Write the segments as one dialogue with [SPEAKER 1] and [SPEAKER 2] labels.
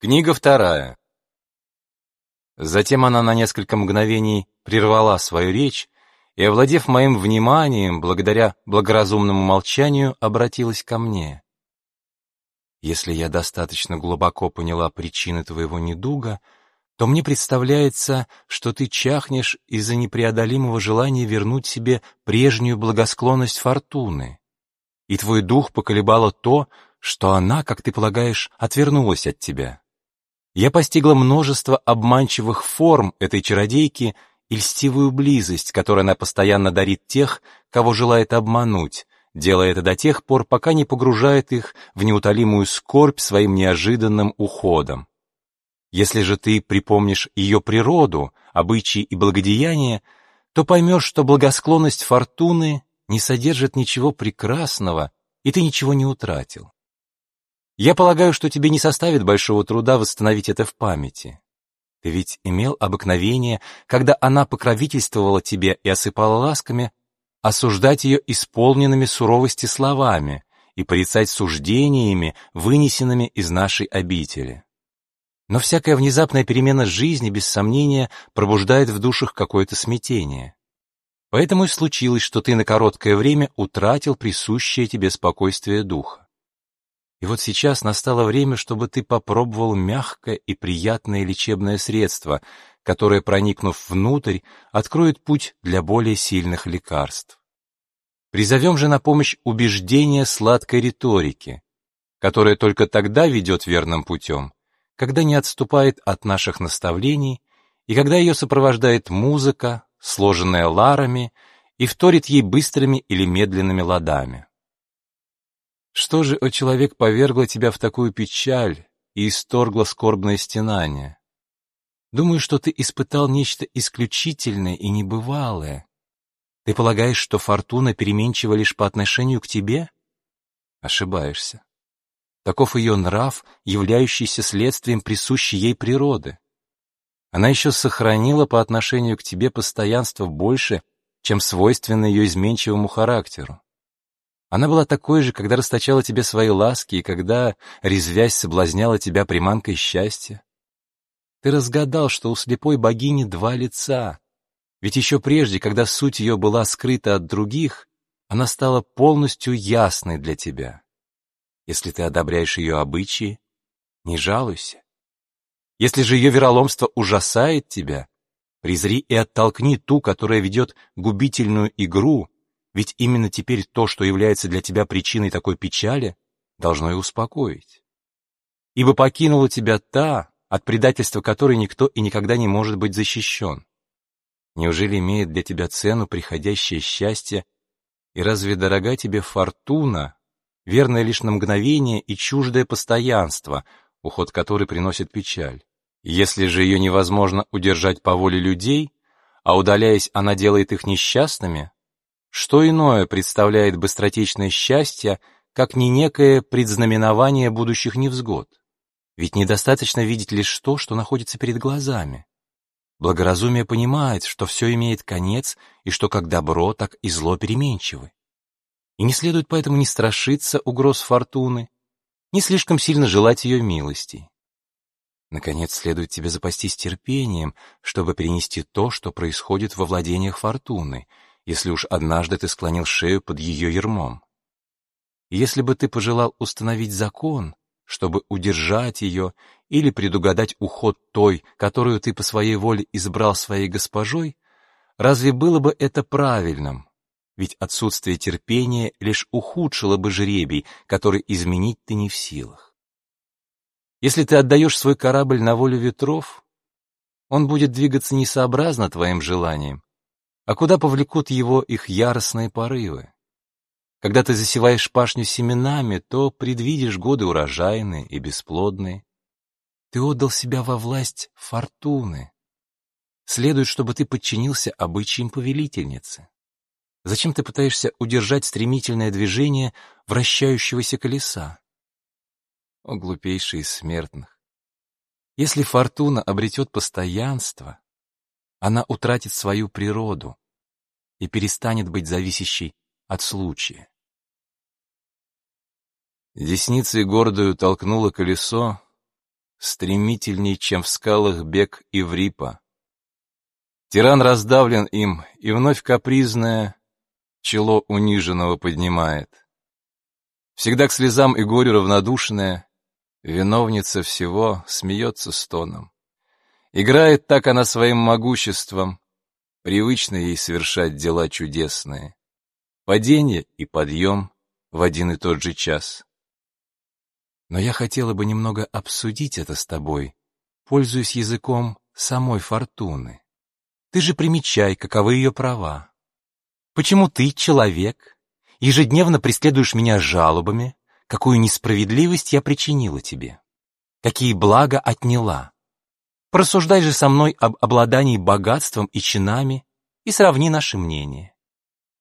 [SPEAKER 1] Книга вторая. Затем она на несколько мгновений прервала свою речь и, овладев моим вниманием, благодаря благоразумному молчанию, обратилась ко мне. «Если я достаточно глубоко поняла причины твоего недуга, то мне представляется, что ты чахнешь из-за непреодолимого желания вернуть себе прежнюю благосклонность фортуны, и твой дух поколебало то, что она, как ты полагаешь, отвернулась от тебя я постигла множество обманчивых форм этой чародейки и льстивую близость, которую она постоянно дарит тех, кого желает обмануть, делая это до тех пор, пока не погружает их в неутолимую скорбь своим неожиданным уходом. Если же ты припомнишь ее природу, обычаи и благодеяния, то поймешь, что благосклонность фортуны не содержит ничего прекрасного, и ты ничего не утратил. Я полагаю, что тебе не составит большого труда восстановить это в памяти. Ты ведь имел обыкновение, когда она покровительствовала тебе и осыпала ласками, осуждать ее исполненными суровости словами и порицать суждениями, вынесенными из нашей обители. Но всякая внезапная перемена жизни, без сомнения, пробуждает в душах какое-то смятение. Поэтому и случилось, что ты на короткое время утратил присущее тебе спокойствие духа. И вот сейчас настало время, чтобы ты попробовал мягкое и приятное лечебное средство, которое, проникнув внутрь, откроет путь для более сильных лекарств. Призовем же на помощь убеждение сладкой риторики, которая только тогда ведет верным путем, когда не отступает от наших наставлений и когда ее сопровождает музыка, сложенная ларами, и вторит ей быстрыми или медленными ладами. Что же, о человек, повергло тебя в такую печаль и исторгло скорбное стенание? Думаю, что ты испытал нечто исключительное и небывалое. Ты полагаешь, что фортуна переменчива лишь по отношению к тебе? Ошибаешься. Таков ее нрав, являющийся следствием присущей ей природы. Она еще сохранила по отношению к тебе постоянство больше, чем свойственно ее изменчивому характеру. Она была такой же, когда расточала тебе свои ласки и когда, резвясь, соблазняла тебя приманкой счастья. Ты разгадал, что у слепой богини два лица, ведь еще прежде, когда суть ее была скрыта от других, она стала полностью ясной для тебя. Если ты одобряешь ее обычаи, не жалуйся. Если же ее вероломство ужасает тебя, презри и оттолкни ту, которая ведет губительную игру, ведь именно теперь то, что является для тебя причиной такой печали, должно и успокоить. Ибо покинула тебя та, от предательства которой никто и никогда не может быть защищен. Неужели имеет для тебя цену приходящее счастье, и разве дорога тебе фортуна, верная лишь на мгновение и чуждое постоянство, уход которой приносит печаль? Если же ее невозможно удержать по воле людей, а удаляясь, она делает их несчастными, что иное представляет быстротечное счастье, как не некое предзнаменование будущих невзгод? Ведь недостаточно видеть лишь то, что находится перед глазами. Благоразумие понимает, что все имеет конец, и что как добро, так и зло переменчивы. И не следует поэтому не страшиться угроз фортуны, не слишком сильно желать ее милости. Наконец, следует тебе запастись терпением, чтобы перенести то, что происходит во владениях фортуны, если уж однажды ты склонил шею под ее ермом. Если бы ты пожелал установить закон, чтобы удержать ее или предугадать уход той, которую ты по своей воле избрал своей госпожой, разве было бы это правильным? Ведь отсутствие терпения лишь ухудшило бы жребий, который изменить ты не в силах. Если ты отдаешь свой корабль на волю ветров, он будет двигаться несообразно твоим желаниям, а куда повлекут его их яростные порывы? Когда ты засеваешь пашню семенами, то предвидишь годы урожайные и бесплодные. Ты отдал себя во власть фортуны. Следует, чтобы ты подчинился обычаям повелительницы. Зачем ты пытаешься удержать стремительное движение вращающегося колеса? О, глупейший из смертных! Если фортуна обретет постоянство, она утратит свою природу и перестанет быть зависящей от случая. Десницей гордою толкнуло колесо, стремительней, чем в скалах бег Иврипа. Тиран раздавлен им, и вновь капризное чело униженного поднимает. Всегда к слезам и горю равнодушная, виновница всего смеется стоном. Играет так она своим могуществом, привычно ей совершать дела чудесные. Падение и подъем в один и тот же час. Но я хотела бы немного обсудить это с тобой, пользуясь языком самой фортуны. Ты же примечай, каковы ее права. Почему ты, человек, ежедневно преследуешь меня жалобами, какую несправедливость я причинила тебе? Какие блага отняла? Просуждай же со мной об обладании богатством и чинами и сравни наши мнения.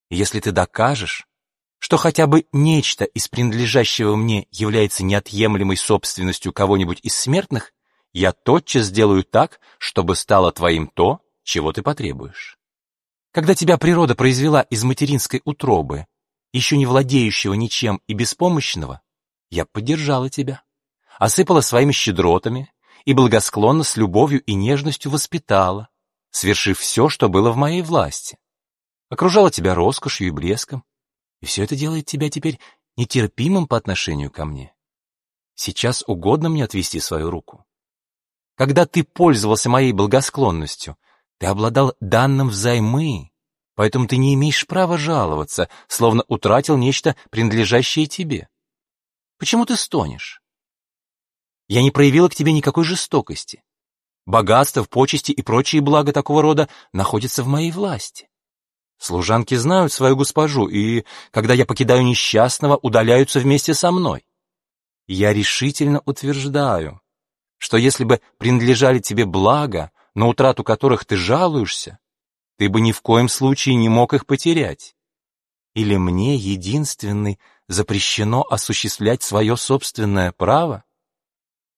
[SPEAKER 1] Если ты докажешь, что хотя бы нечто из принадлежащего мне является неотъемлемой собственностью кого-нибудь из смертных, я тотчас сделаю так, чтобы стало твоим то, чего ты потребуешь. Когда тебя природа произвела из материнской утробы, еще не владеющего ничем и беспомощного, я поддержала тебя, осыпала своими щедротами и благосклонно с любовью и нежностью воспитала, свершив все, что было в моей власти. Окружала тебя роскошью и блеском, и все это делает тебя теперь нетерпимым по отношению ко мне. Сейчас угодно мне отвести свою руку. Когда ты пользовался моей благосклонностью, ты обладал данным взаймы, поэтому ты не имеешь права жаловаться, словно утратил нечто, принадлежащее тебе. Почему ты стонешь? Я не проявила к тебе никакой жестокости. Богатство, почести и прочие блага такого рода находятся в моей власти. Служанки знают свою госпожу, и, когда я покидаю несчастного, удаляются вместе со мной. Я решительно утверждаю, что если бы принадлежали тебе блага, на утрату которых ты жалуешься, ты бы ни в коем случае не мог их потерять. Или мне, единственный, запрещено осуществлять свое собственное право?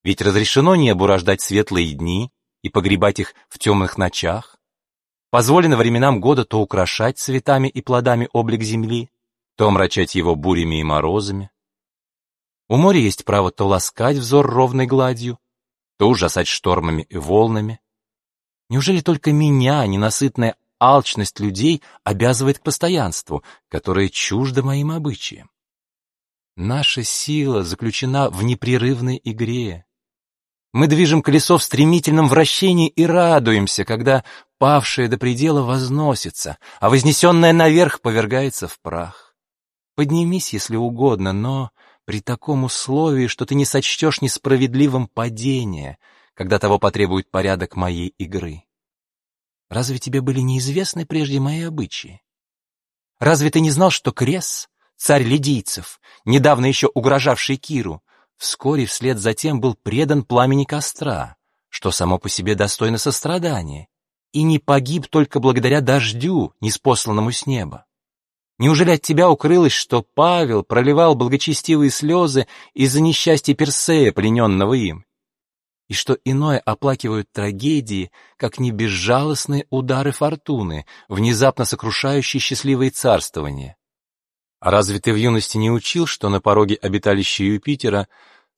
[SPEAKER 1] Ведь разрешено небу рождать светлые дни и погребать их в темных ночах. Позволено временам года то украшать цветами и плодами облик земли, то омрачать его бурями и морозами. У моря есть право то ласкать взор ровной гладью, то ужасать штормами и волнами. Неужели только меня, ненасытная алчность людей, обязывает к постоянству, которое чуждо моим обычаям? Наша сила заключена в непрерывной игре. Мы движем колесо в стремительном вращении и радуемся, когда павшее до предела возносится, а вознесенное наверх повергается в прах. Поднимись, если угодно, но при таком условии, что ты не сочтешь несправедливым падение — когда того потребует порядок моей игры. Разве тебе были неизвестны прежде мои обычаи? Разве ты не знал, что Крес, царь лидийцев, недавно еще угрожавший Киру, вскоре вслед за тем был предан пламени костра, что само по себе достойно сострадания, и не погиб только благодаря дождю, неспосланному с неба? Неужели от тебя укрылось, что Павел проливал благочестивые слезы из-за несчастья Персея, плененного им, и что иное оплакивают трагедии, как не безжалостные удары фортуны, внезапно сокрушающие счастливые царствования. А разве ты в юности не учил, что на пороге обиталища Юпитера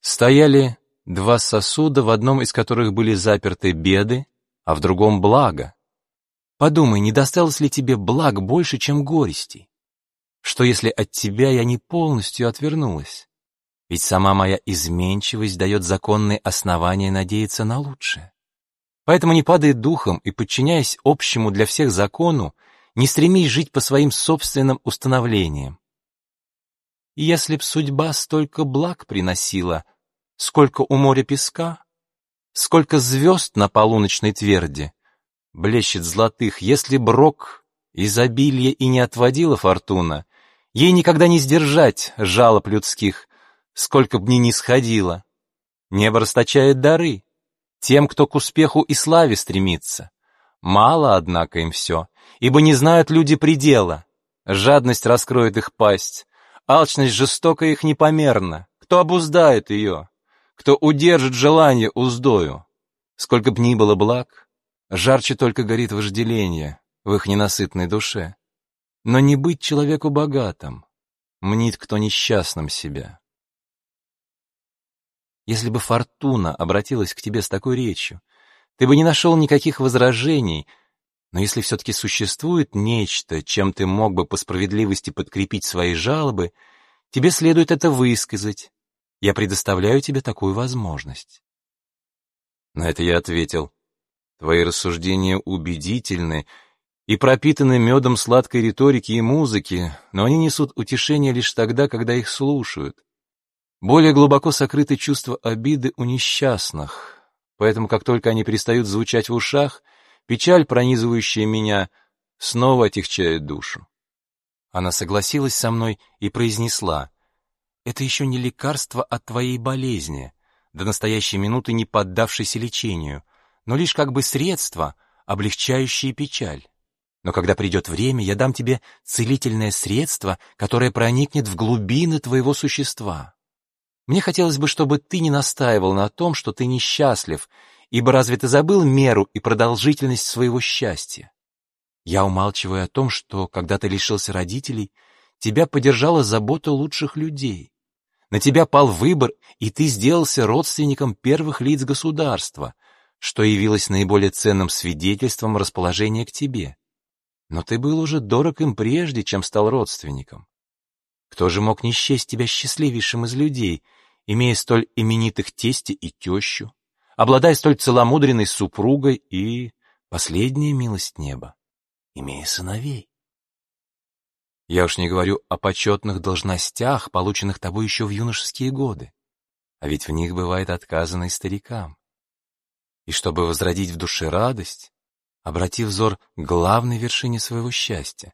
[SPEAKER 1] стояли два сосуда, в одном из которых были заперты беды, а в другом благо? Подумай, не досталось ли тебе благ больше, чем горестей? Что если от тебя я не полностью отвернулась? Ведь сама моя изменчивость дает законные основания надеяться на лучшее. Поэтому не падай духом и, подчиняясь общему для всех закону, не стремись жить по своим собственным установлениям. И если б судьба столько благ приносила, сколько у моря песка, сколько звезд на полуночной тверди, блещет золотых, если б рок изобилие и не отводила фортуна, ей никогда не сдержать жалоб людских, сколько б ни не сходило. Небо расточает дары тем, кто к успеху и славе стремится. Мало, однако, им все, ибо не знают люди предела. Жадность раскроет их пасть, алчность жестока их непомерна. Кто обуздает ее? Кто удержит желание уздою? Сколько б ни было благ, жарче только горит вожделение в их ненасытной душе. Но не быть человеку богатым, мнит кто несчастным себя. Если бы Фортуна обратилась к тебе с такой речью, ты бы не нашел никаких возражений, но если все-таки существует нечто, чем ты мог бы по справедливости подкрепить свои жалобы, тебе следует это высказать. Я предоставляю тебе такую возможность. На это я ответил, твои рассуждения убедительны и пропитаны медом сладкой риторики и музыки, но они несут утешение лишь тогда, когда их слушают. Более глубоко сокрыты чувства обиды у несчастных, поэтому как только они перестают звучать в ушах, печаль, пронизывающая меня, снова отягчает душу. Она согласилась со мной и произнесла, «Это еще не лекарство от твоей болезни, до настоящей минуты не поддавшейся лечению, но лишь как бы средство, облегчающее печаль. Но когда придет время, я дам тебе целительное средство, которое проникнет в глубины твоего существа. Мне хотелось бы, чтобы ты не настаивал на том, что ты несчастлив, ибо разве ты забыл меру и продолжительность своего счастья? Я умалчиваю о том, что, когда ты лишился родителей, тебя поддержала забота лучших людей. На тебя пал выбор, и ты сделался родственником первых лиц государства, что явилось наиболее ценным свидетельством расположения к тебе. Но ты был уже дорог им прежде, чем стал родственником. Кто же мог не счесть тебя счастливейшим из людей, имея столь именитых тести и тещу, обладая столь целомудренной супругой и, последняя милость неба, имея сыновей? Я уж не говорю о почетных должностях, полученных тобой еще в юношеские годы, а ведь в них бывает отказано и старикам. И чтобы возродить в душе радость, обрати взор к главной вершине своего счастья,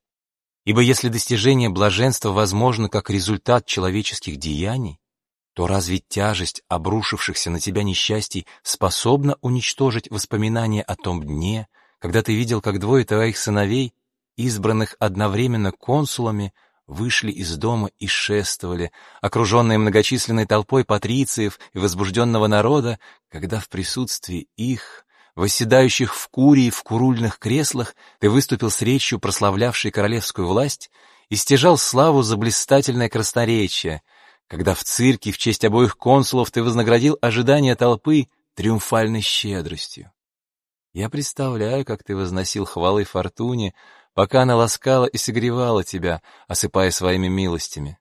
[SPEAKER 1] Ибо если достижение блаженства возможно как результат человеческих деяний, то разве тяжесть обрушившихся на тебя несчастий способна уничтожить воспоминания о том дне, когда ты видел, как двое твоих сыновей, избранных одновременно консулами, вышли из дома и шествовали, окруженные многочисленной толпой патрициев и возбужденного народа, когда в присутствии их восседающих в курии в курульных креслах, ты выступил с речью, прославлявшей королевскую власть, и стяжал славу за блистательное красноречие, когда в цирке в честь обоих консулов ты вознаградил ожидания толпы триумфальной щедростью. Я представляю, как ты возносил хвалы Фортуне, пока она ласкала и согревала тебя, осыпая своими милостями.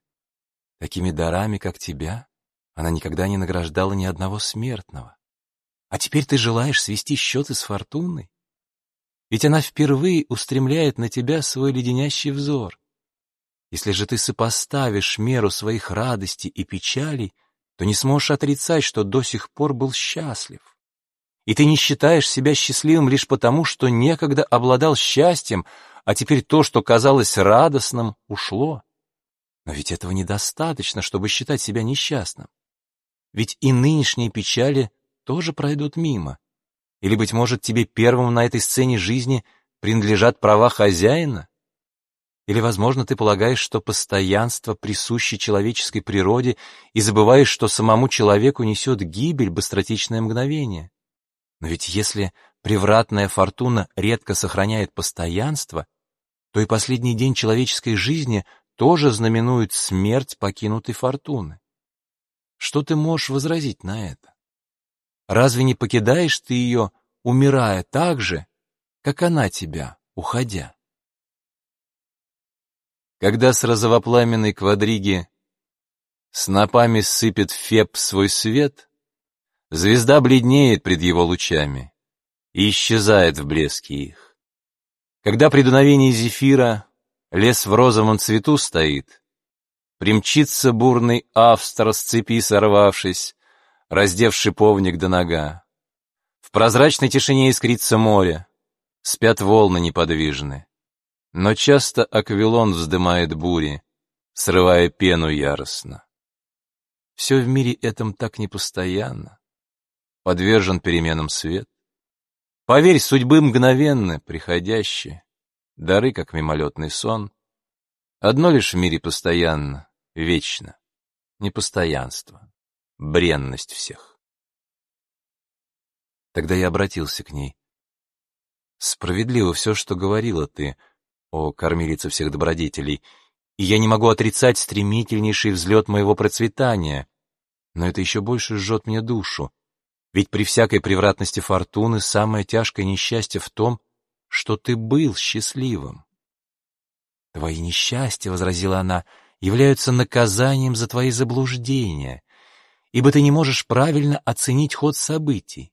[SPEAKER 1] Такими дарами, как тебя, она никогда не награждала ни одного смертного. А теперь ты желаешь свести счеты с фортуной? Ведь она впервые устремляет на тебя свой леденящий взор. Если же ты сопоставишь меру своих радостей и печалей, то не сможешь отрицать, что до сих пор был счастлив. И ты не считаешь себя счастливым лишь потому, что некогда обладал счастьем, а теперь то, что казалось радостным, ушло. Но ведь этого недостаточно, чтобы считать себя несчастным. Ведь и нынешние печали тоже пройдут мимо. Или, быть может, тебе первым на этой сцене жизни принадлежат права хозяина? Или, возможно, ты полагаешь, что постоянство присуще человеческой природе и забываешь, что самому человеку несет гибель быстротечное мгновение? Но ведь если превратная фортуна редко сохраняет постоянство, то и последний день человеческой жизни тоже знаменует смерть покинутой фортуны. Что ты можешь возразить на это? Разве не покидаешь ты ее, умирая так же, как она тебя, уходя? Когда с розовопламенной квадриги снопами сыпет Феб свой свет, звезда бледнеет пред его лучами и исчезает в блеске их. Когда при дуновении зефира лес в розовом цвету стоит, примчится бурный австр с цепи сорвавшись, раздев шиповник до нога. В прозрачной тишине искрится море, спят волны неподвижны. Но часто аквилон вздымает бури, срывая пену яростно. Все в мире этом так непостоянно, подвержен переменам свет. Поверь, судьбы мгновенны, приходящие, дары, как мимолетный сон. Одно лишь в мире постоянно, вечно, непостоянство бренность всех. Тогда я обратился к ней. Справедливо все, что говорила ты, о кормилице всех добродетелей, и я не могу отрицать стремительнейший взлет моего процветания. Но это еще больше жжет мне душу, ведь при всякой превратности фортуны самое тяжкое несчастье в том, что ты был счастливым. «Твои несчастья, — возразила она, — являются наказанием за твои заблуждения, ибо ты не можешь правильно оценить ход событий.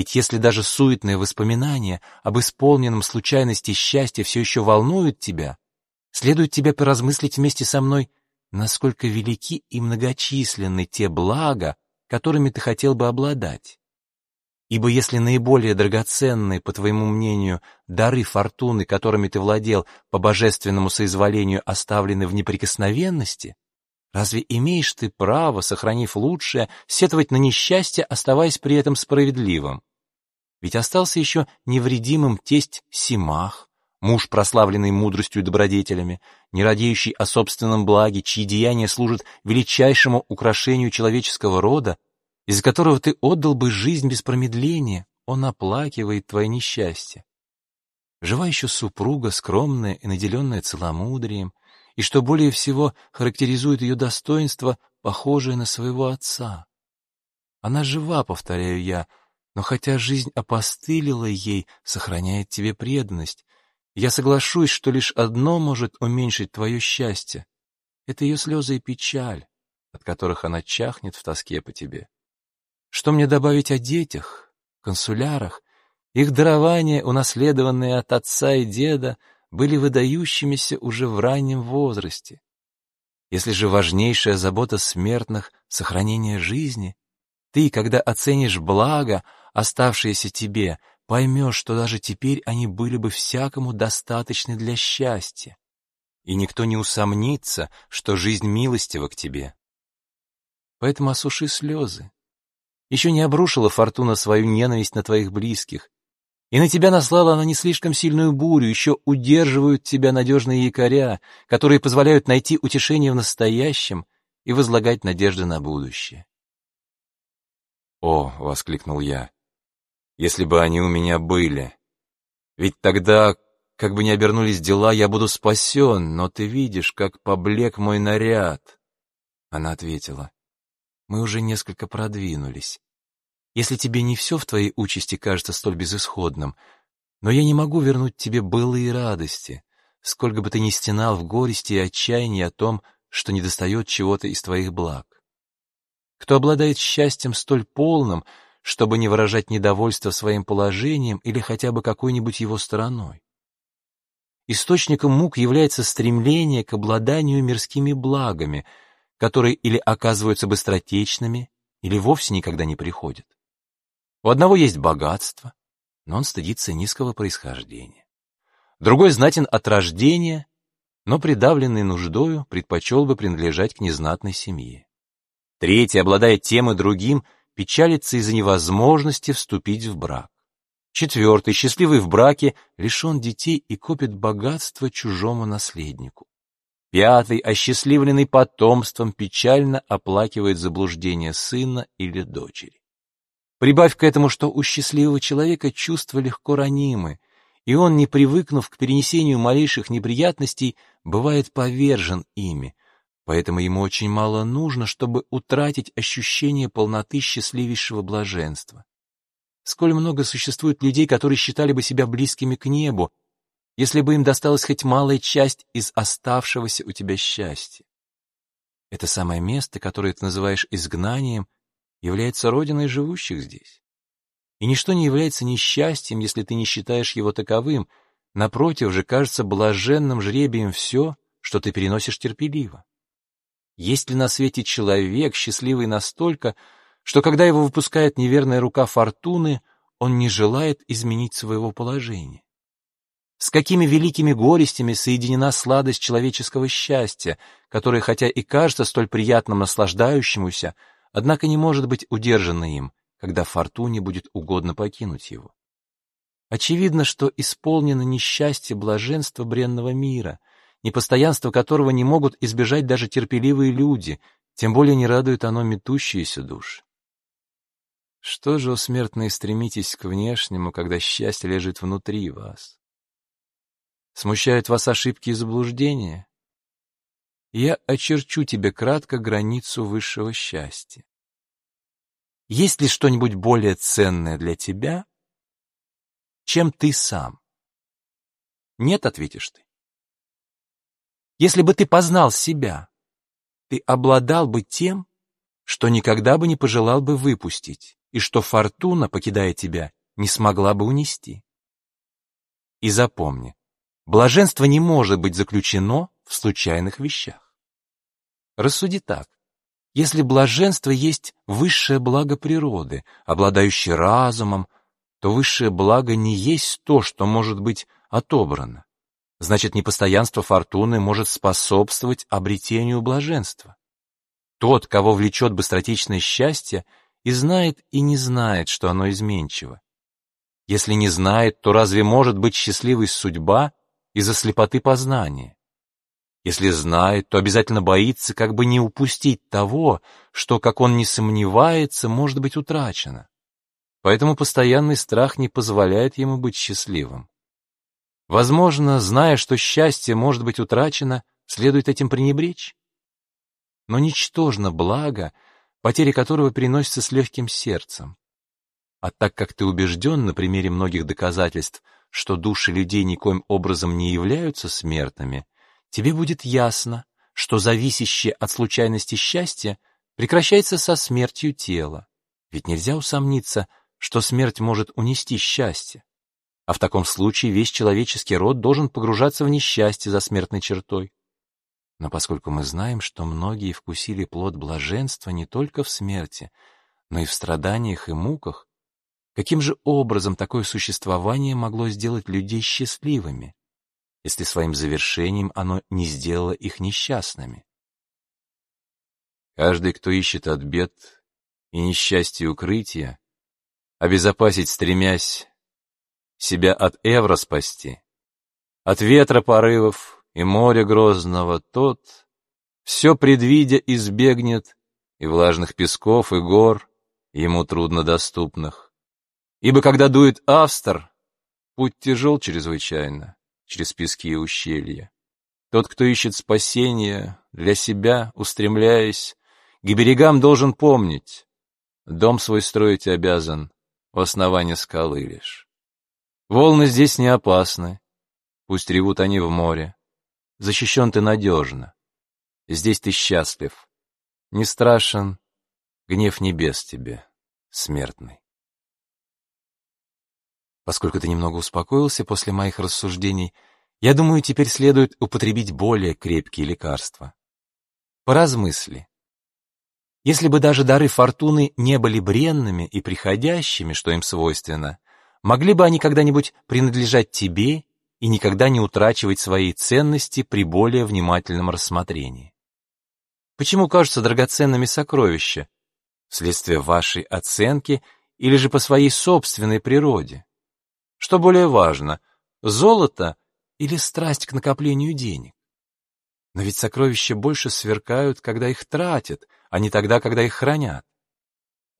[SPEAKER 1] Ведь если даже суетные воспоминания об исполненном случайности счастья все еще волнуют тебя, следует тебе поразмыслить вместе со мной, насколько велики и многочисленны те блага, которыми ты хотел бы обладать. Ибо если наиболее драгоценные, по твоему мнению, дары фортуны, которыми ты владел, по божественному соизволению оставлены в неприкосновенности, разве имеешь ты право, сохранив лучшее, сетовать на несчастье, оставаясь при этом справедливым? Ведь остался еще невредимым тесть Симах, муж, прославленный мудростью и добродетелями, не радеющий о собственном благе, чьи деяния служат величайшему украшению человеческого рода, из-за которого ты отдал бы жизнь без промедления, он оплакивает твое несчастье. Жива еще супруга, скромная и наделенная целомудрием, и, что более всего характеризует ее достоинство, похожее на своего отца. Она жива, повторяю я, но хотя жизнь опостылила ей, сохраняет тебе преданность, я соглашусь, что лишь одно может уменьшить твое счастье. Это ее слезы и печаль, от которых она чахнет в тоске по тебе. Что мне добавить о детях, консулярах? Их дарования, унаследованные от отца и деда, были выдающимися уже в раннем возрасте. Если же важнейшая забота смертных — сохранение жизни, ты, когда оценишь благо, оставшееся тебе, поймешь, что даже теперь они были бы всякому достаточны для счастья. И никто не усомнится, что жизнь милостива к тебе. Поэтому осуши слезы. Еще не обрушила фортуна свою ненависть на твоих близких. И на тебя наслала она не слишком сильную бурю, еще удерживают тебя надежные якоря, которые позволяют найти утешение в настоящем и возлагать надежды на будущее. «О!» — воскликнул я если бы они у меня были. Ведь тогда, как бы ни обернулись дела, я буду спасен, но ты видишь, как поблек мой наряд. Она ответила, мы уже несколько продвинулись. Если тебе не все в твоей участи кажется столь безысходным, но я не могу вернуть тебе былые радости, сколько бы ты ни стенал в горести и отчаянии о том, что недостает чего-то из твоих благ. Кто обладает счастьем столь полным, чтобы не выражать недовольство своим положением или хотя бы какой-нибудь его стороной. Источником мук является стремление к обладанию мирскими благами, которые или оказываются быстротечными, или вовсе никогда не приходят. У одного есть богатство, но он стыдится низкого происхождения. Другой знатен от рождения, но придавленный нуждою предпочел бы принадлежать к незнатной семье. Третий обладает тем и другим – печалится из-за невозможности вступить в брак. Четвертый, счастливый в браке, лишен детей и копит богатство чужому наследнику. Пятый, осчастливленный потомством, печально оплакивает заблуждение сына или дочери. Прибавь к этому, что у счастливого человека чувства легко ранимы, и он, не привыкнув к перенесению малейших неприятностей, бывает повержен ими, Поэтому ему очень мало нужно, чтобы утратить ощущение полноты счастливейшего блаженства. Сколь много существует людей, которые считали бы себя близкими к небу, если бы им досталась хоть малая часть из оставшегося у тебя счастья. Это самое место, которое ты называешь изгнанием, является родиной живущих здесь. И ничто не является несчастьем, если ты не считаешь его таковым, напротив же кажется блаженным жребием все, что ты переносишь терпеливо. Есть ли на свете человек, счастливый настолько, что когда его выпускает неверная рука фортуны, он не желает изменить своего положения? С какими великими горестями соединена сладость человеческого счастья, которое, хотя и кажется столь приятным наслаждающемуся, однако не может быть удержано им, когда фортуне будет угодно покинуть его. Очевидно, что исполнено несчастье блаженства бренного мира — непостоянство которого не могут избежать даже терпеливые люди, тем более не радует оно метущиеся души. Что же, о смертные, стремитесь к внешнему, когда счастье лежит внутри вас? Смущают вас ошибки и заблуждения? Я очерчу тебе кратко границу высшего счастья. есть ли что-нибудь более ценное для тебя, чем ты сам? Нет, ответишь ты. Если бы ты познал себя, ты обладал бы тем, что никогда бы не пожелал бы выпустить, и что фортуна, покидая тебя, не смогла бы унести. И запомни, блаженство не может быть заключено в случайных вещах. Рассуди так. Если блаженство есть высшее благо природы, обладающее разумом, то высшее благо не есть то, что может быть отобрано. Значит, непостоянство фортуны может способствовать обретению блаженства. Тот, кого влечет быстротечное счастье, и знает, и не знает, что оно изменчиво. Если не знает, то разве может быть счастливой судьба из-за слепоты познания? Если знает, то обязательно боится как бы не упустить того, что, как он не сомневается, может быть утрачено. Поэтому постоянный страх не позволяет ему быть счастливым. Возможно, зная, что счастье может быть утрачено, следует этим пренебречь. Но ничтожно благо, потеря которого переносится с легким сердцем. А так как ты убежден на примере многих доказательств, что души людей никоим образом не являются смертными, тебе будет ясно, что зависящее от случайности счастье прекращается со смертью тела. Ведь нельзя усомниться, что смерть может унести счастье. А в таком случае весь человеческий род должен погружаться в несчастье за смертной чертой. Но поскольку мы знаем, что многие вкусили плод блаженства не только в смерти, но и в страданиях и муках, каким же образом такое существование могло сделать людей счастливыми? если своим завершением оно не сделало их несчастными. Каждый, кто ищет от бед и несчастья укрытия, обезопасить стремясь себя от Эвра спасти, от ветра порывов и моря грозного, тот, все предвидя, избегнет и влажных песков, и гор, ему трудно доступных. Ибо когда дует Австр, путь тяжел чрезвычайно, через пески и ущелья. Тот, кто ищет спасения для себя, устремляясь, к берегам должен помнить, дом свой строить обязан в основании скалы лишь. Волны здесь не опасны, пусть ревут они в море. Защищен ты надежно, здесь ты счастлив, не страшен гнев небес тебе, смертный. Поскольку ты немного успокоился после моих рассуждений, я думаю, теперь следует употребить более крепкие лекарства. Поразмысли. Если бы даже дары фортуны не были бренными и приходящими, что им свойственно, могли бы они когда-нибудь принадлежать тебе и никогда не утрачивать своей ценности при более внимательном рассмотрении. Почему кажутся драгоценными сокровища? Вследствие вашей оценки или же по своей собственной природе? Что более важно, золото или страсть к накоплению денег? Но ведь сокровища больше сверкают, когда их тратят, а не тогда, когда их хранят.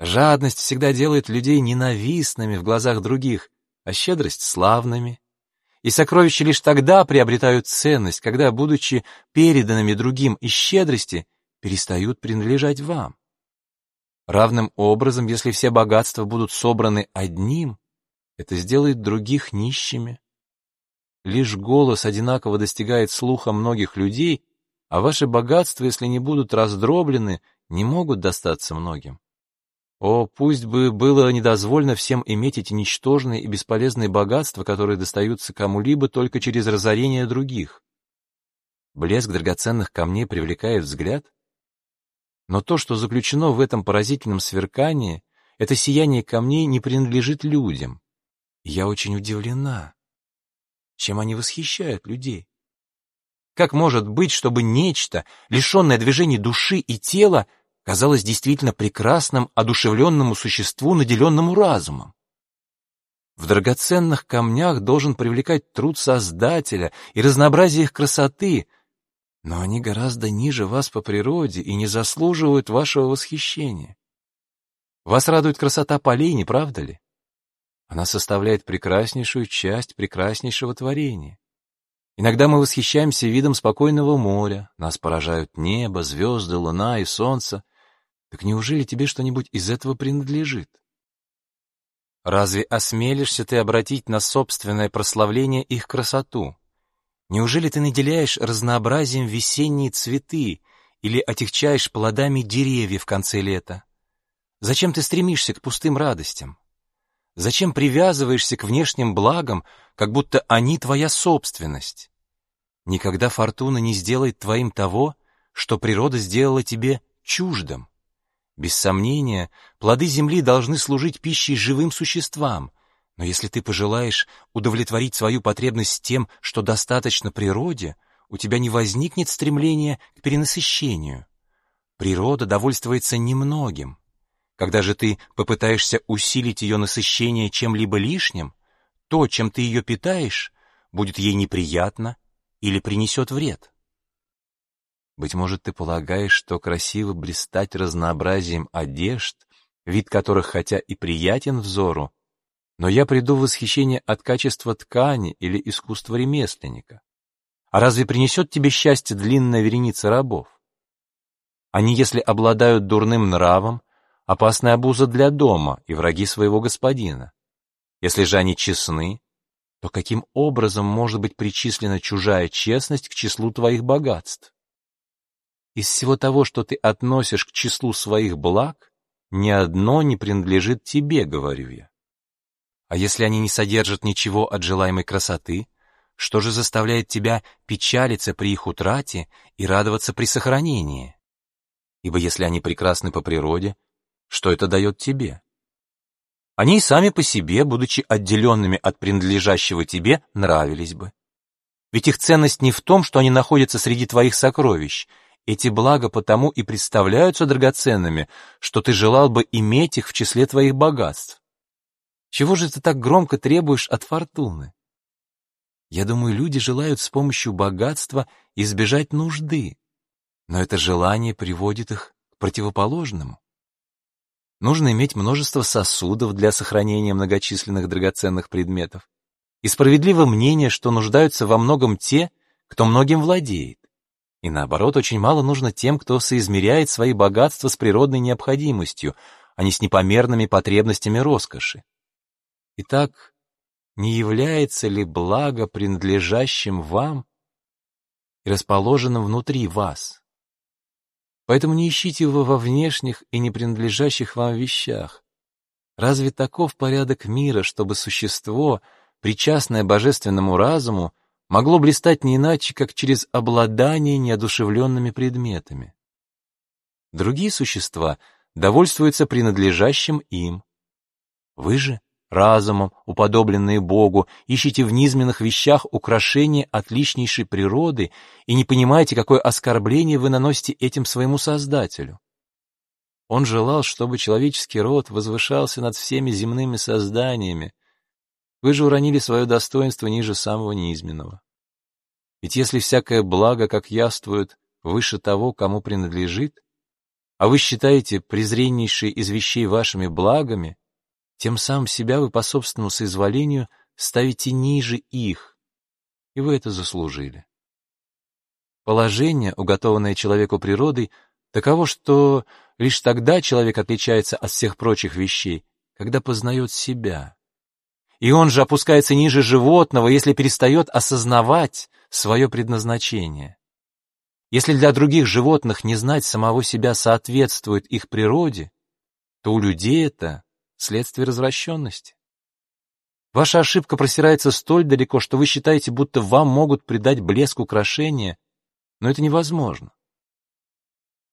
[SPEAKER 1] Жадность всегда делает людей ненавистными в глазах других, а щедрость — славными. И сокровища лишь тогда приобретают ценность, когда, будучи переданными другим из щедрости, перестают принадлежать вам. Равным образом, если все богатства будут собраны одним, это сделает других нищими. Лишь голос одинаково достигает слуха многих людей, а ваши богатства, если не будут раздроблены, не могут достаться многим. О, пусть бы было недозволено всем иметь эти ничтожные и бесполезные богатства, которые достаются кому-либо только через разорение других. Блеск драгоценных камней привлекает взгляд, но то, что заключено в этом поразительном сверкании, это сияние камней не принадлежит людям. Я очень удивлена, чем они восхищают людей. Как может быть, чтобы нечто, лишенное движений души и тела, казалось действительно прекрасным, одушевленному существу, наделенному разумом? В драгоценных камнях должен привлекать труд Создателя и разнообразие их красоты, но они гораздо ниже вас по природе и не заслуживают вашего восхищения. Вас радует красота полей, не правда ли? Она составляет прекраснейшую часть прекраснейшего творения. Иногда мы восхищаемся видом спокойного моря, нас поражают небо, звезды, луна и солнце. Так неужели тебе что-нибудь из этого принадлежит? Разве осмелишься ты обратить на собственное прославление их красоту? Неужели ты наделяешь разнообразием весенние цветы или отягчаешь плодами деревья в конце лета? Зачем ты стремишься к пустым радостям? Зачем привязываешься к внешним благам, как будто они твоя собственность? Никогда фортуна не сделает твоим того, что природа сделала тебе чуждым. Без сомнения, плоды земли должны служить пищей живым существам, но если ты пожелаешь удовлетворить свою потребность тем, что достаточно природе, у тебя не возникнет стремления к перенасыщению. Природа довольствуется немногим. Когда же ты попытаешься усилить ее насыщение чем-либо лишним, то, чем ты ее питаешь, будет ей неприятно или принесет вред. Быть может, ты полагаешь, что красиво блистать разнообразием одежд, вид которых хотя и приятен взору, но я приду в восхищение от качества ткани или искусства ремесленника. А разве принесет тебе счастье длинная вереница рабов? Они, если обладают дурным нравом, опасная обуза для дома и враги своего господина. Если же они честны, то каким образом может быть причислена чужая честность к числу твоих богатств? Из всего того, что ты относишь к числу своих благ, ни одно не принадлежит тебе, говорю я. А если они не содержат ничего от желаемой красоты, что же заставляет тебя печалиться при их утрате и радоваться при сохранении? Ибо если они прекрасны по природе, что это дает тебе? Они и сами по себе, будучи отделенными от принадлежащего тебе, нравились бы. Ведь их ценность не в том, что они находятся среди твоих сокровищ, эти блага потому и представляются драгоценными, что ты желал бы иметь их в числе твоих богатств. Чего же ты так громко требуешь от фортуны? Я думаю, люди желают с помощью богатства избежать нужды, но это желание приводит их к противоположному. Нужно иметь множество сосудов для сохранения многочисленных драгоценных предметов. И справедливо мнение, что нуждаются во многом те, кто многим владеет. И наоборот, очень мало нужно тем, кто соизмеряет свои богатства с природной необходимостью, а не с непомерными потребностями роскоши. Итак, не является ли благо принадлежащим вам и расположенным внутри вас? Поэтому не ищите его во внешних и не принадлежащих вам вещах. Разве таков порядок мира, чтобы существо, причастное божественному разуму, могло блистать не иначе, как через обладание неодушевленными предметами. Другие существа довольствуются принадлежащим им. Вы же, разумом, уподобленные Богу, ищете в низменных вещах украшения отличнейшей природы и не понимаете, какое оскорбление вы наносите этим своему Создателю. Он желал, чтобы человеческий род возвышался над всеми земными созданиями, вы же уронили свое достоинство ниже самого низменного. Ведь если всякое благо, как яствует, выше того, кому принадлежит, а вы считаете презреннейшие из вещей вашими благами, тем самым себя вы по собственному соизволению ставите ниже их, и вы это заслужили. Положение, уготованное человеку природой, таково, что лишь тогда человек отличается от всех прочих вещей, когда познает себя. И он же опускается ниже животного, если перестает осознавать свое предназначение. Если для других животных не знать самого себя соответствует их природе, то у людей это следствие развращенности. Ваша ошибка просирается столь далеко, что вы считаете, будто вам могут придать блеск украшения, но это невозможно.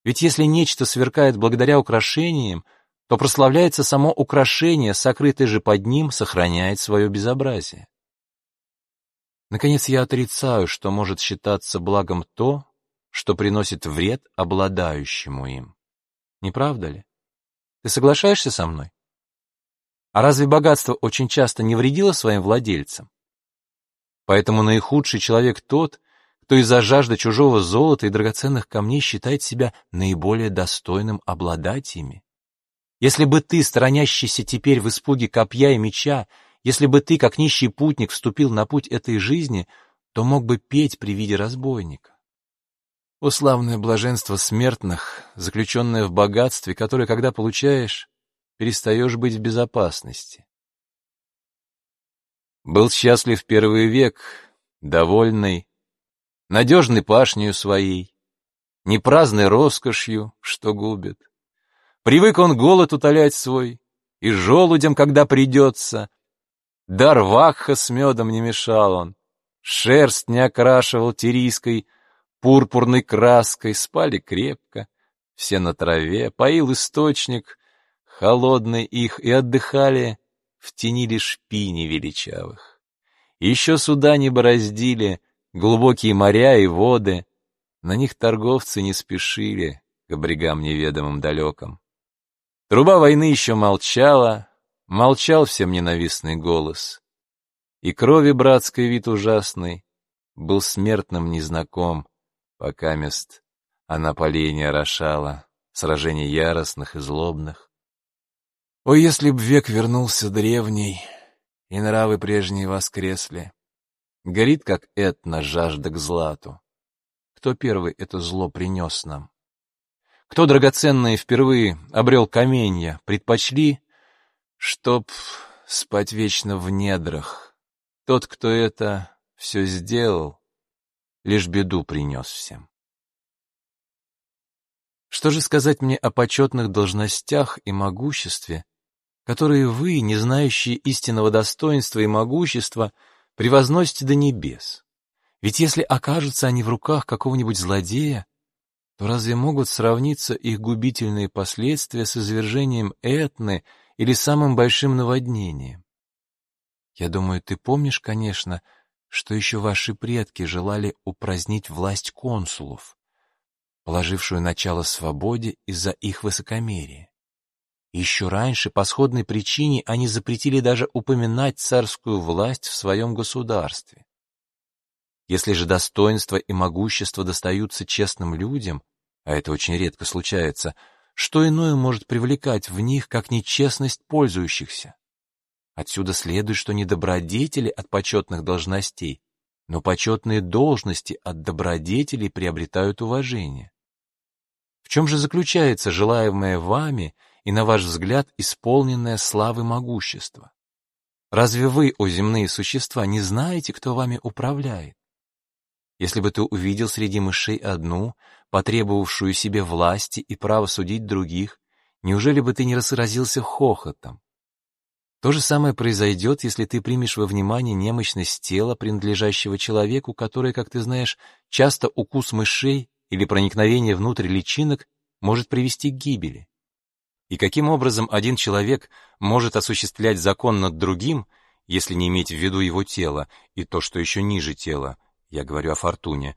[SPEAKER 1] Ведь если нечто сверкает благодаря украшениям, то прославляется само украшение, сокрытое же под ним сохраняет свое безобразие. Наконец, я отрицаю, что может считаться благом то, что приносит вред обладающему им. Не правда ли? Ты соглашаешься со мной? А разве богатство очень часто не вредило своим владельцам? Поэтому наихудший человек тот, кто из-за жажды чужого золота и драгоценных камней считает себя наиболее достойным обладать ими. Если бы ты, сторонящийся теперь в испуге копья и меча, если бы ты, как нищий путник, вступил на путь этой жизни, то мог бы петь при виде разбойника. О славное блаженство смертных, заключенное в богатстве, которое, когда получаешь, перестаешь быть в безопасности. Был счастлив первый век, довольный, надежный пашнею своей, не праздной роскошью, что губит. Привык он голод утолять свой, и желудям, когда придется. Дар вакха с медом не мешал он, шерсть не окрашивал тирийской, пурпурной краской, спали крепко, все на траве, поил источник, холодный их, и отдыхали в тени лишь пини величавых. Еще суда не бороздили, глубокие моря и воды, на них торговцы не спешили к брегам неведомым далеким. Труба войны еще молчала, молчал всем ненавистный голос. И крови братской вид ужасный был смертным незнаком, пока мест она поление рошала, сражений яростных и злобных. Ой, если б век вернулся древний, и нравы прежние воскресли, горит, как этна, жажда к злату. Кто первый это зло принес нам? Кто драгоценные впервые обрел каменья, предпочли, чтоб спать вечно в недрах? Тот, кто это все сделал, лишь беду принес всем. Что же сказать мне о почетных должностях и могуществе, которые вы, не знающие истинного достоинства и могущества, превозносите до небес? Ведь если окажутся они в руках какого-нибудь злодея, то разве могут сравниться их губительные последствия с извержением Этны или самым большим наводнением? Я думаю, ты помнишь, конечно, что еще ваши предки желали упразднить власть консулов, положившую начало свободе из-за их высокомерия. Еще раньше, по сходной причине, они запретили даже упоминать царскую власть в своем государстве. Если же достоинство и могущество достаются честным людям, а это очень редко случается, что иное может привлекать в них, как нечестность пользующихся? Отсюда следует, что не добродетели от почетных должностей, но почетные должности от добродетелей приобретают уважение. В чем же заключается желаемое вами и, на ваш взгляд, исполненное славы могущество? Разве вы, о земные существа, не знаете, кто вами управляет? Если бы ты увидел среди мышей одну, потребовавшую себе власти и право судить других, неужели бы ты не разразился хохотом? То же самое произойдет, если ты примешь во внимание немощность тела, принадлежащего человеку, которое, как ты знаешь, часто укус мышей или проникновение внутрь личинок может привести к гибели. И каким образом один человек может осуществлять закон над другим, если не иметь в виду его тело и то, что еще ниже тела, я говорю о фортуне.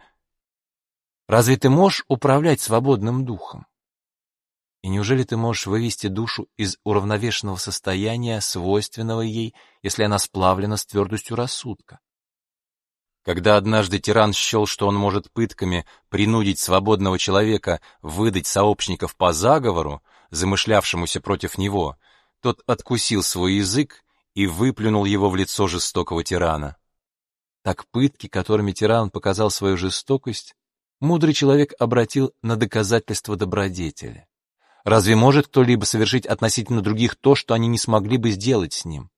[SPEAKER 1] Разве ты можешь управлять свободным духом? И неужели ты можешь вывести душу из уравновешенного состояния, свойственного ей, если она сплавлена с твердостью рассудка? Когда однажды тиран счел, что он может пытками принудить свободного человека выдать сообщников по заговору, замышлявшемуся против него, тот откусил свой язык и выплюнул его в лицо жестокого тирана. Так пытки, которыми тиран показал свою жестокость, мудрый человек обратил на доказательство добродетели. Разве может кто-либо совершить относительно других то, что они не смогли бы сделать с ним?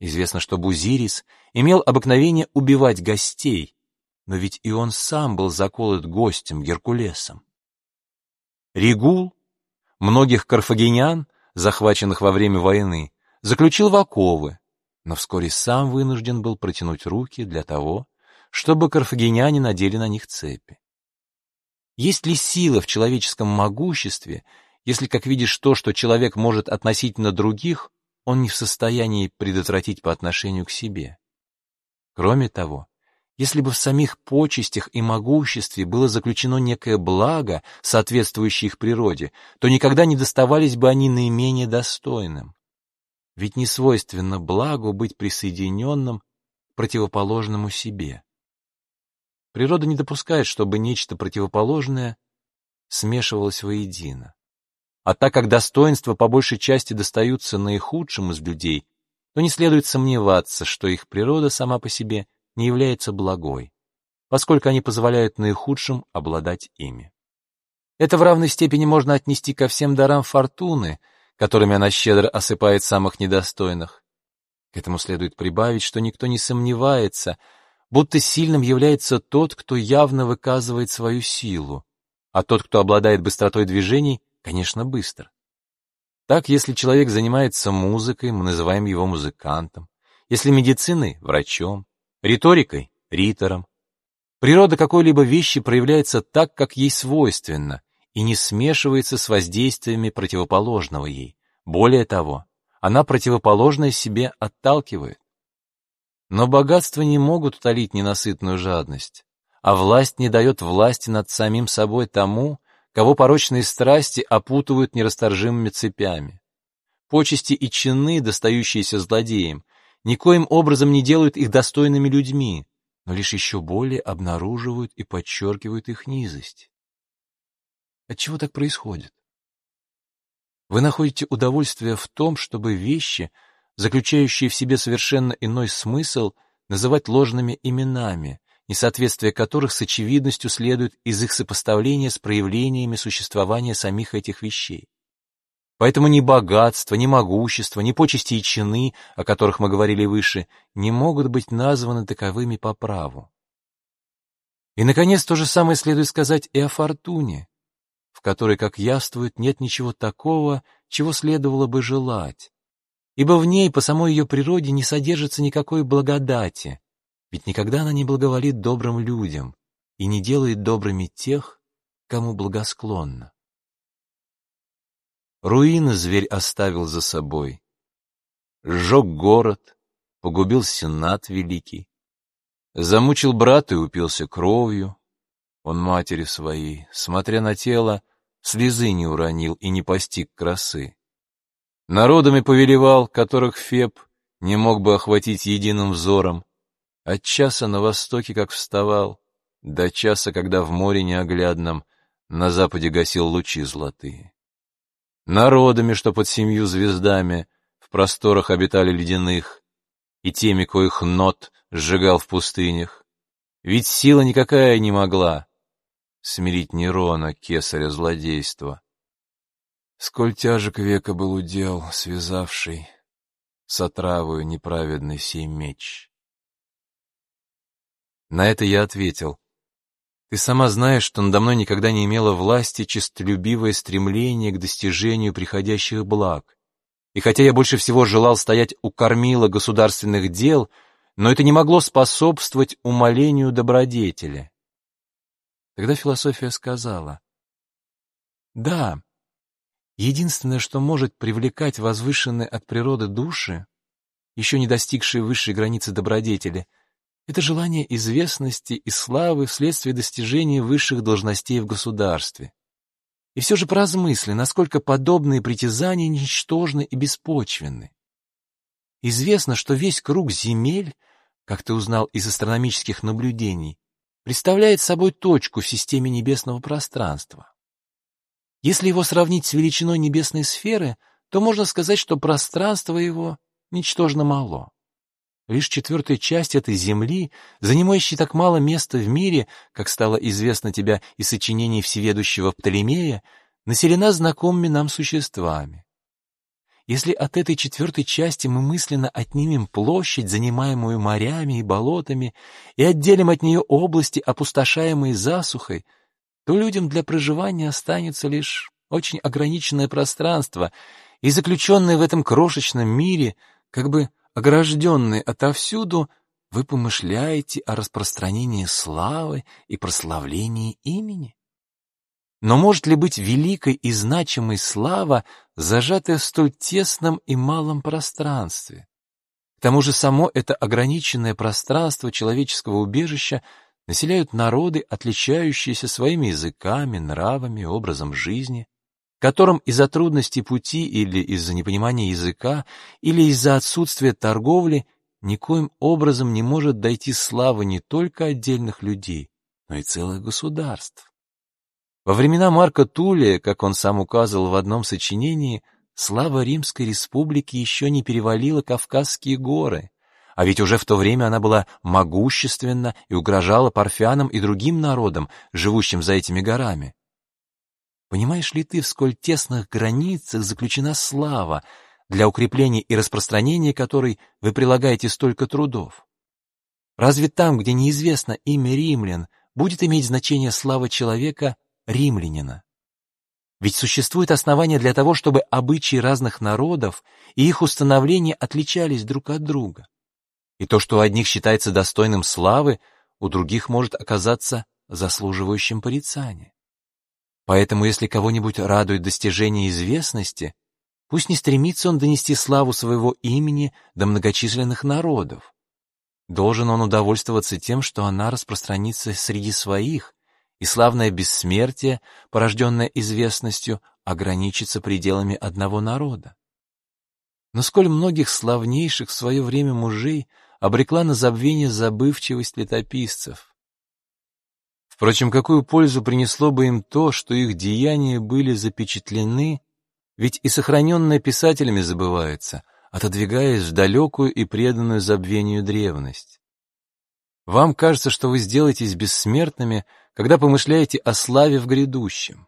[SPEAKER 1] Известно, что Бузирис имел обыкновение убивать гостей, но ведь и он сам был заколот гостем Геркулесом. Ригул, многих карфагенян, захваченных во время войны, заключил в оковы, но вскоре сам вынужден был протянуть руки для того, чтобы карфагеняне надели на них цепи. Есть ли сила в человеческом могуществе, если, как видишь, то, что человек может относительно других, он не в состоянии предотвратить по отношению к себе? Кроме того, если бы в самих почестях и могуществе было заключено некое благо, соответствующее их природе, то никогда не доставались бы они наименее достойным. Ведь не свойственно благу быть присоединенным к противоположному себе. Природа не допускает, чтобы нечто противоположное смешивалось воедино. А так как достоинства по большей части достаются наихудшим из людей, то не следует сомневаться, что их природа сама по себе не является благой. поскольку они позволяют наихудшим обладать ими. Это в равной степени можно отнести ко всем дарам фортуны, которыми она щедро осыпает самых недостойных. К этому следует прибавить, что никто не сомневается, будто сильным является тот, кто явно выказывает свою силу, а тот, кто обладает быстротой движений, конечно, быстр. Так, если человек занимается музыкой, мы называем его музыкантом, если медициной — врачом, риторикой — ритором. Природа какой-либо вещи проявляется так, как ей свойственно, и не смешивается с воздействиями противоположного ей. Более того, она противоположное себе отталкивает. Но богатства не могут утолить ненасытную жадность, а власть не дает власти над самим собой тому, кого порочные страсти опутывают нерасторжимыми цепями. Почести и чины, достающиеся злодеям, никоим образом не делают их достойными людьми, но лишь еще более обнаруживают и подчеркивают их низость. Отчего так происходит? Вы находите удовольствие в том, чтобы вещи, заключающие в себе совершенно иной смысл, называть ложными именами, несоответствие которых с очевидностью следует из их сопоставления с проявлениями существования самих этих вещей. Поэтому ни богатство, ни могущество, ни почести и чины, о которых мы говорили выше, не могут быть названы таковыми по праву. И, наконец, то же самое следует сказать и о фортуне, в которой, как явствует, нет ничего такого, чего следовало бы желать, ибо в ней по самой ее природе не содержится никакой благодати, ведь никогда она не благоволит добрым людям и не делает добрыми тех, кому благосклонна. Руины зверь оставил за собой. Сжег город, погубил сенат великий. Замучил брата и упился кровью. Он матери своей, смотря на тело, слезы не уронил и не постиг красы. Народами повелевал, которых Феб не мог бы охватить единым взором, от часа на востоке, как вставал, до часа, когда в море неоглядном на западе гасил лучи золотые. Народами, что под семью звездами в просторах обитали ледяных, и теми, коих нот сжигал в пустынях. Ведь сила никакая не могла смирить Нерона, кесаря злодейства. Сколь тяжек века был удел, связавший с отравою неправедный сей меч. На это я ответил. Ты сама знаешь, что надо мной никогда не имело власти честолюбивое стремление к достижению приходящих благ. И хотя я больше всего желал стоять у кормила государственных дел, но это не могло способствовать умолению добродетели. Тогда философия сказала, «Да, единственное, что может привлекать возвышенные от природы души, еще не достигшие высшей границы добродетели — это желание известности и славы вследствие достижения высших должностей в государстве. И все же поразмысли, насколько подобные притязания ничтожны и беспочвенны. Известно, что весь круг земель, как ты узнал из астрономических наблюдений, представляет собой точку в системе небесного пространства. Если его сравнить с величиной небесной сферы, то можно сказать, что пространство его ничтожно мало. Лишь четвертая часть этой земли, занимающей так мало места в мире, как стало известно тебя из сочинений всеведущего Птолемея, населена знакомыми нам существами. Если от этой четвертой части мы мысленно отнимем площадь, занимаемую морями и болотами, и отделим от нее области, опустошаемые засухой, то людям для проживания останется лишь очень ограниченное пространство, и заключенное в этом крошечном мире, как бы огражденный отовсюду, вы помышляете о распространении славы и прославлении имени? Но может ли быть великой и значимой слава, зажатая в столь тесном и малом пространстве? К тому же само это ограниченное пространство человеческого убежища населяют народы, отличающиеся своими языками, нравами, образом жизни которым из-за трудностей пути или из-за непонимания языка или из-за отсутствия торговли никоим образом не может дойти слава не только отдельных людей, но и целых государств. Во времена Марка Тулия, как он сам указывал в одном сочинении, слава Римской республики еще не перевалила Кавказские горы, а ведь уже в то время она была могущественна и угрожала парфянам и другим народам, живущим за этими горами. Понимаешь ли ты, в сколь тесных границах заключена слава, для укрепления и распространения которой вы прилагаете столько трудов? Разве там, где неизвестно имя римлян, будет иметь значение слава человека римлянина? Ведь существует основания для того, чтобы обычаи разных народов и их установления отличались друг от друга. И то, что у одних считается достойным славы, у других может оказаться заслуживающим порицания. Поэтому, если кого-нибудь радует достижение известности, пусть не стремится он донести славу своего имени до многочисленных народов. Должен он удовольствоваться тем, что она распространится среди своих, и славное бессмертие, порожденное известностью, ограничится пределами одного народа. Но сколь многих славнейших в свое время мужей обрекла на забвение забывчивость летописцев. Впрочем, какую пользу принесло бы им то, что их деяния были запечатлены, ведь и сохраненное писателями забывается, отодвигаясь в далекую и преданную забвению древность. Вам кажется, что вы сделаетесь бессмертными, когда помышляете о славе в грядущем.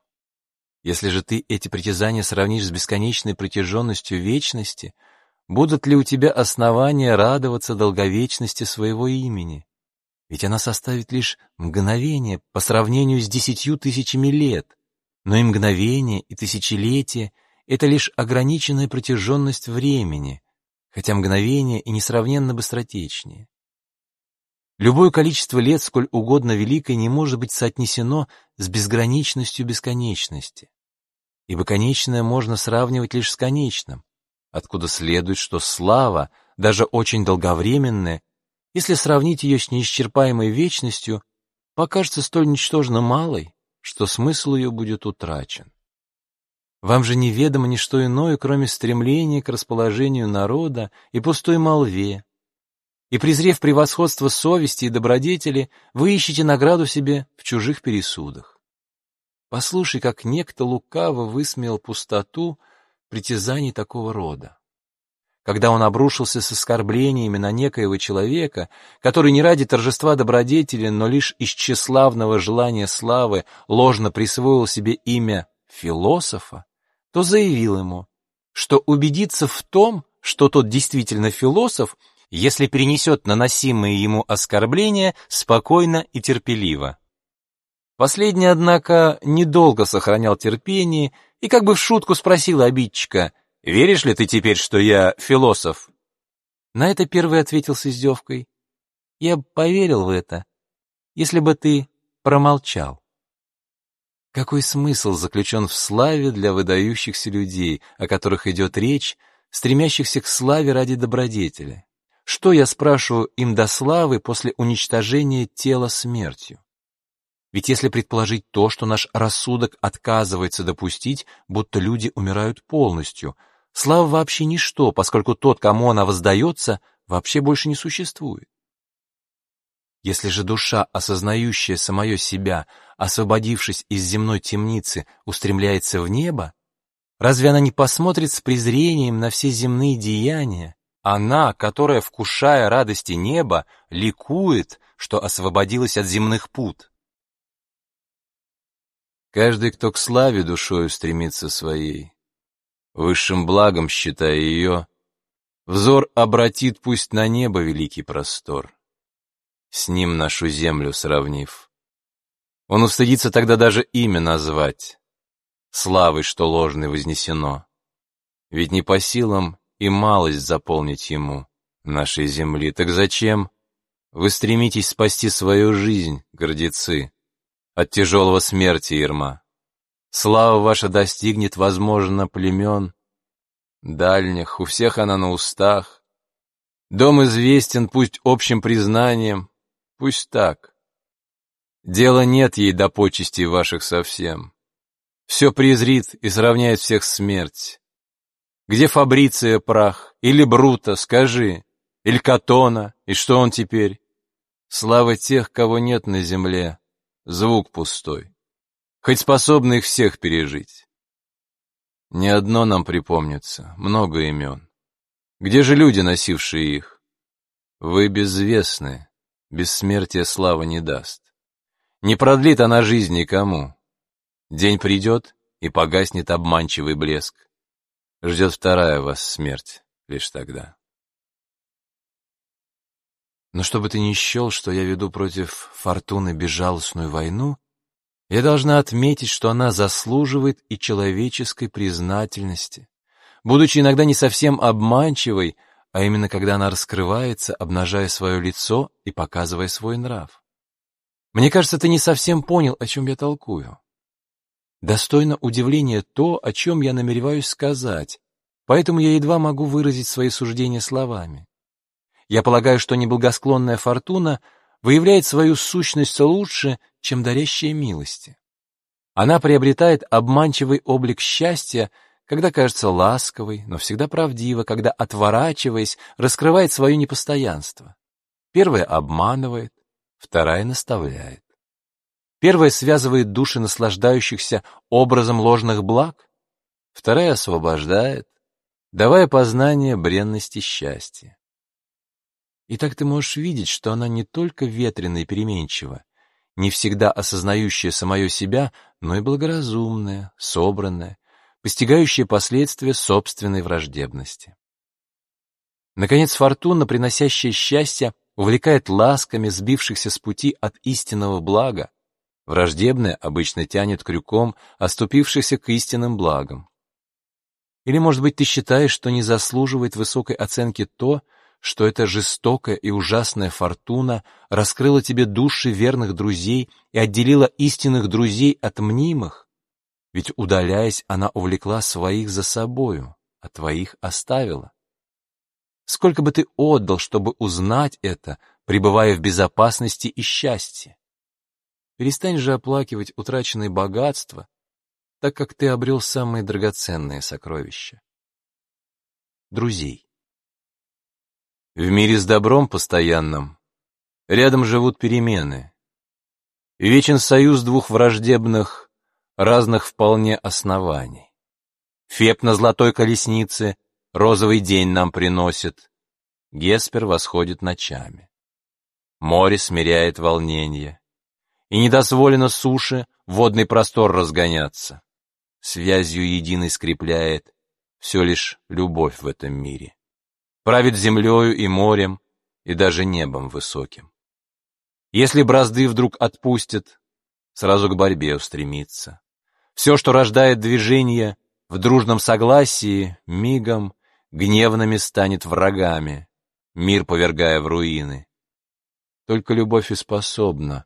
[SPEAKER 1] Если же ты эти притязания сравнишь с бесконечной протяженностью вечности, будут ли у тебя основания радоваться долговечности своего имени? Ведь она составит лишь мгновение по сравнению с десятью тысячами лет, но и мгновение, и тысячелетие — это лишь ограниченная протяженность времени, хотя мгновение и несравненно быстротечнее. Любое количество лет, сколь угодно великое, не может быть соотнесено с безграничностью бесконечности. Ибо конечное можно сравнивать лишь с конечным, откуда следует, что слава, даже очень долговременная, если сравнить ее с неисчерпаемой вечностью, покажется столь ничтожно малой, что смысл ее будет утрачен. Вам же неведомо ничто иное, кроме стремления к расположению народа и пустой молве, и, презрев превосходство совести и добродетели, вы ищете награду себе в чужих пересудах. Послушай, как некто лукаво высмеял пустоту притязаний такого рода. Когда он обрушился с оскорблениями на некоего человека, который не ради торжества добродетели, но лишь из тщеславного желания славы ложно присвоил себе имя философа, то заявил ему, что убедиться в том, что тот действительно философ, если перенесет наносимые ему оскорбления спокойно и терпеливо. Последний, однако, недолго сохранял терпение и как бы в шутку спросил обидчика, «Веришь ли ты теперь, что я философ?» На это первый ответил с издевкой, «Я поверил в это, если бы ты промолчал». Какой смысл заключен в славе для выдающихся людей, о которых идет речь, стремящихся к славе ради добродетели? Что, я спрашиваю, им до славы после уничтожения тела смертью? Ведь если предположить то, что наш рассудок отказывается допустить, будто люди умирают полностью, слава вообще ничто, поскольку тот, кому она воздается, вообще больше не существует. Если же душа, осознающая самое себя, освободившись из земной темницы, устремляется в небо, разве она не посмотрит с презрением на все земные деяния, она, которая, вкушая радости неба, ликует, что освободилась от земных пут. Каждый, кто к славе душою стремится своей, высшим благом считая ее, взор обратит пусть на небо великий простор, с ним нашу землю сравнив. Он устыдится тогда даже имя назвать, славой, что ложной вознесено. Ведь не по силам и малость заполнить ему, нашей земли. Так зачем? Вы стремитесь спасти свою жизнь, гордецы, от тяжелого смерти Ирма. Слава ваша достигнет, возможно, племен, дальних, у всех она на устах. Дом известен, пусть общим признанием, пусть так. Дела нет ей до почестей ваших совсем. Все презрит и сравняет всех смерть. Где Фабриция прах? Или Брута, скажи? Или Катона? И что он теперь? Слава тех, кого нет на земле. Звук пустой. Хоть способны их всех пережить. Не одно нам припомнится, много имен. Где же люди, носившие их? Вы безвестны, бессмертие слава не даст. Не продлит она жизнь никому. День придет, и погаснет обманчивый блеск. Ждет вторая вас смерть лишь тогда. Но чтобы ты не счел, что я веду против фортуны безжалостную войну, я должна отметить, что она заслуживает и человеческой признательности, будучи иногда не совсем обманчивой, а именно когда она раскрывается, обнажая свое лицо и показывая свой нрав. Мне кажется, ты не совсем понял, о чем я толкую. Достойно удивления то, о чем я намереваюсь сказать, поэтому я едва могу выразить свои суждения словами. Я полагаю, что неблагосклонная фортуна выявляет свою сущность лучше, чем дарящая милости. Она приобретает обманчивый облик счастья, когда кажется ласковой, но всегда правдива, когда, отворачиваясь, раскрывает свое непостоянство. Первая обманывает, вторая наставляет. Первая связывает души наслаждающихся образом ложных благ, вторая освобождает, давая познание бренности счастья. И так ты можешь видеть, что она не только ветреная и переменчива, не всегда осознающая самое себя, но и благоразумная, собранная, постигающая последствия собственной враждебности. Наконец, фортуна, приносящая счастье, увлекает ласками сбившихся с пути от истинного блага, враждебное обычно тянет крюком оступившихся к истинным благам. Или, может быть, ты считаешь, что не заслуживает высокой оценки то, что эта жестокая и ужасная фортуна раскрыла тебе души верных друзей и отделила истинных друзей от мнимых? Ведь, удаляясь, она увлекла своих за собою, а твоих оставила. Сколько бы ты отдал, чтобы узнать это, пребывая в безопасности и счастье? Перестань же оплакивать утраченные богатства, так как ты обрел самые драгоценные сокровища. Друзей. В мире с добром постоянным рядом живут перемены. Вечен союз двух враждебных, разных вполне оснований. Феб на золотой колеснице розовый день нам приносит, Геспер восходит ночами. Море смиряет волнение, и не дозволено суше водный простор разгоняться связью единой скрепляет все лишь любовь в этом мире. Правит землею и морем, и даже небом высоким. Если бразды вдруг отпустят, сразу к борьбе устремится. Все, что рождает движение, в дружном согласии, мигом, гневными станет врагами, мир повергая в руины. Только любовь и способна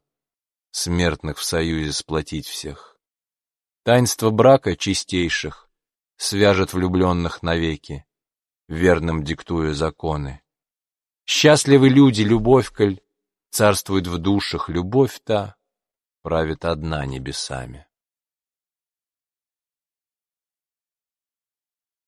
[SPEAKER 1] смертных в союзе сплотить всех. Таинство брака чистейших свяжет влюбленных навеки, верным диктуя законы. Счастливы люди, любовь, коль царствует в душах, любовь та правит одна небесами.